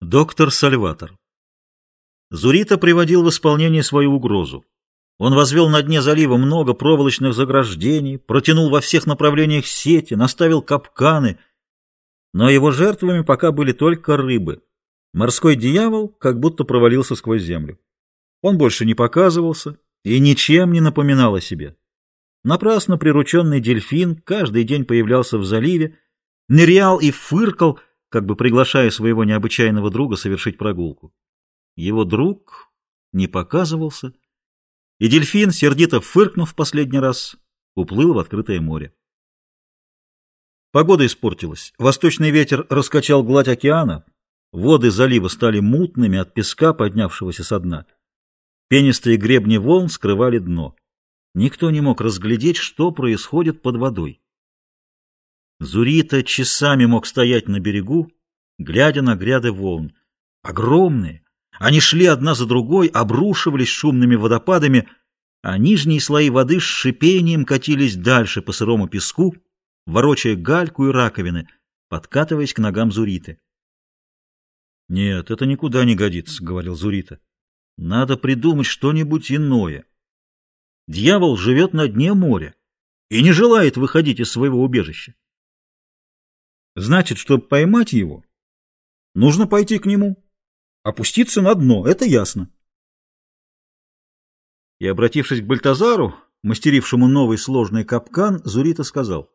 Доктор Сальватор. Зурита приводил в исполнение свою угрозу. Он возвел на дне залива много проволочных заграждений, протянул во всех направлениях сети, наставил капканы. Но его жертвами пока были только рыбы. Морской дьявол как будто провалился сквозь землю. Он больше не показывался и ничем не напоминал о себе. Напрасно прирученный дельфин каждый день появлялся в заливе, нырял и фыркал, как бы приглашая своего необычайного друга совершить прогулку. Его друг не показывался, и дельфин, сердито фыркнув последний раз, уплыл в открытое море. Погода испортилась. Восточный ветер раскачал гладь океана, воды залива стали мутными от песка, поднявшегося со дна. Пенистые гребни волн скрывали дно. Никто не мог разглядеть, что происходит под водой. Зурита часами мог стоять на берегу, глядя на гряды волн. Огромные. Они шли одна за другой, обрушивались шумными водопадами, а нижние слои воды с шипением катились дальше по сырому песку, ворочая гальку и раковины, подкатываясь к ногам Зуриты. «Нет, это никуда не годится», — говорил Зурита. «Надо придумать что-нибудь иное. Дьявол живет на дне моря и не желает выходить из своего убежища. Значит, чтобы поймать его, нужно пойти к нему, опуститься на дно, это ясно. И, обратившись к Бальтазару, мастерившему новый сложный капкан, Зурита сказал,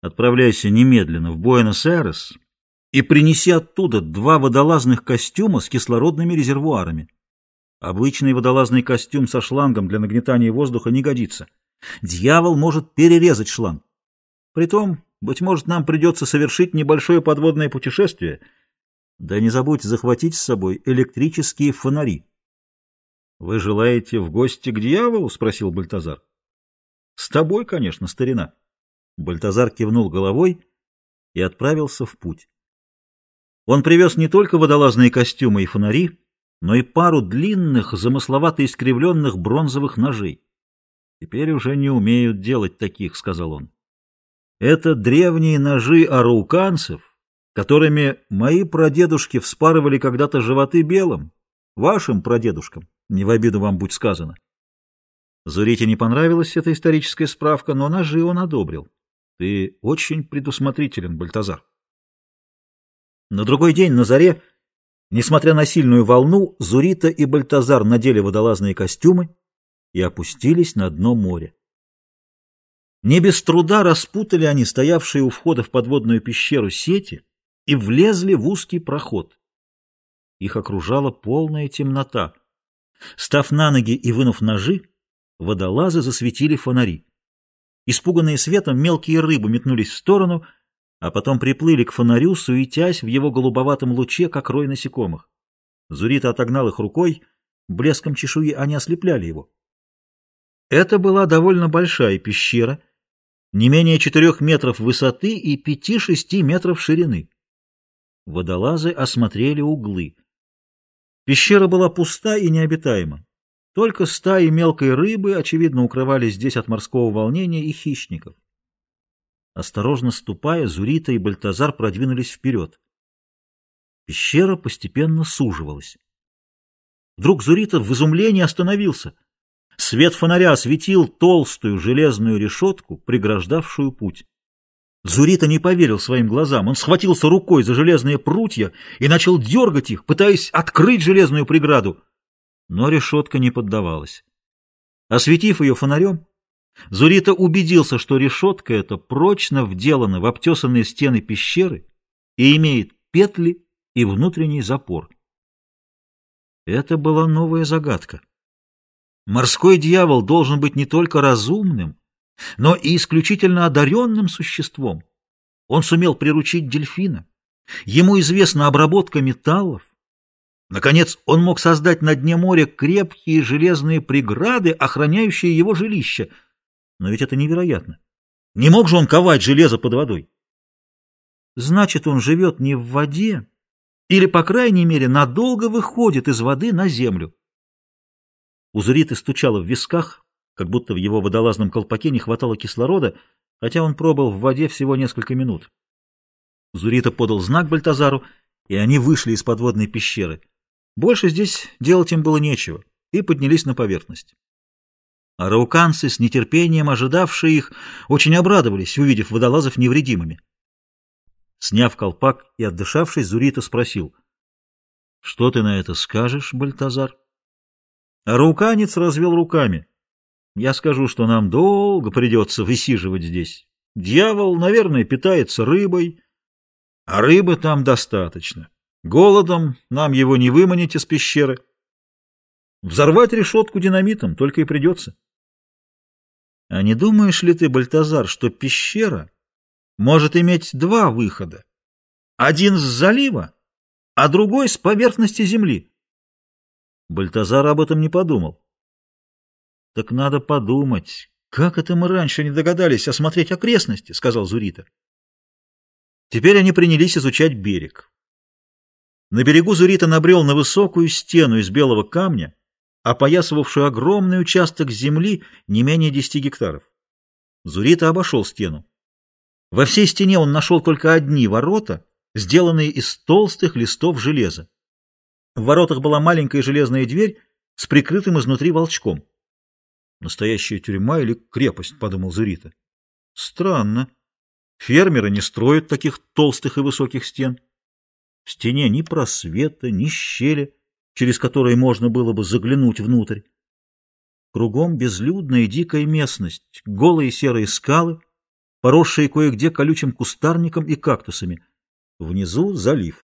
«Отправляйся немедленно в Буэнос-Айрес и принеси оттуда два водолазных костюма с кислородными резервуарами. Обычный водолазный костюм со шлангом для нагнетания воздуха не годится. Дьявол может перерезать шланг. Притом быть может, нам придется совершить небольшое подводное путешествие. Да не забудь захватить с собой электрические фонари. — Вы желаете в гости к дьяволу? — спросил Бальтазар. — С тобой, конечно, старина. Бальтазар кивнул головой и отправился в путь. Он привез не только водолазные костюмы и фонари, но и пару длинных, замысловато искривленных бронзовых ножей. «Теперь уже не умеют делать таких», — сказал он. Это древние ножи арауканцев, которыми мои прадедушки вспарывали когда-то животы белым, вашим прадедушкам, не в обиду вам будь сказано. Зурите не понравилась эта историческая справка, но ножи он одобрил. Ты очень предусмотрителен, Бальтазар. На другой день на заре, несмотря на сильную волну, Зурита и Бальтазар надели водолазные костюмы и опустились на дно моря. Не без труда распутали они стоявшие у входа в подводную пещеру сети и влезли в узкий проход. Их окружала полная темнота. Став на ноги и вынув ножи, водолазы засветили фонари. Испуганные светом, мелкие рыбы метнулись в сторону, а потом приплыли к фонарю, суетясь в его голубоватом луче, как рой насекомых. Зурита отогнал их рукой, блеском чешуи они ослепляли его. Это была довольно большая пещера — не менее четырех метров высоты и пяти-шести метров ширины. Водолазы осмотрели углы. Пещера была пуста и необитаема. Только стаи мелкой рыбы, очевидно, укрывались здесь от морского волнения и хищников. Осторожно ступая, Зурита и Бальтазар продвинулись вперед. Пещера постепенно суживалась. Вдруг Зурита в изумлении остановился — Свет фонаря осветил толстую железную решетку, преграждавшую путь. Зурита не поверил своим глазам. Он схватился рукой за железные прутья и начал дергать их, пытаясь открыть железную преграду. Но решетка не поддавалась. Осветив ее фонарем, Зурита убедился, что решетка эта прочно вделана в обтесанные стены пещеры и имеет петли и внутренний запор. Это была новая загадка. Морской дьявол должен быть не только разумным, но и исключительно одаренным существом. Он сумел приручить дельфина. Ему известна обработка металлов. Наконец, он мог создать на дне моря крепкие железные преграды, охраняющие его жилище. Но ведь это невероятно. Не мог же он ковать железо под водой? Значит, он живет не в воде, или, по крайней мере, надолго выходит из воды на землю. У Зуриты стучало в висках, как будто в его водолазном колпаке не хватало кислорода, хотя он пробыл в воде всего несколько минут. Зурита подал знак Бальтазару, и они вышли из подводной пещеры. Больше здесь делать им было нечего, и поднялись на поверхность. Арауканцы, с нетерпением ожидавшие их, очень обрадовались, увидев водолазов невредимыми. Сняв колпак и отдышавшись, Зурита спросил, «Что ты на это скажешь, Бальтазар?» Арауканец развел руками. «Я скажу, что нам долго придется высиживать здесь. Дьявол, наверное, питается рыбой, а рыбы там достаточно. Голодом нам его не выманить из пещеры. Взорвать решетку динамитом только и придется». А не думаешь ли ты, Бальтазар, что пещера может иметь два выхода? Один с залива, а другой с поверхности земли. Бальтазар об этом не подумал. Так надо подумать, как это мы раньше не догадались осмотреть окрестности, сказал Зурита. Теперь они принялись изучать берег. На берегу Зурита набрел на высокую стену из белого камня, опоясывавшую огромный участок земли не менее 10 гектаров. Зурита обошел стену. Во всей стене он нашел только одни ворота, сделанные из толстых листов железа. В воротах была маленькая железная дверь с прикрытым изнутри волчком. «Настоящая тюрьма или крепость?» — подумал Зурита. «Странно. Фермеры не строят таких толстых и высоких стен. В стене ни просвета, ни щели» через которые можно было бы заглянуть внутрь. Кругом безлюдная и дикая местность, голые серые скалы, поросшие кое-где колючим кустарником и кактусами. Внизу залив.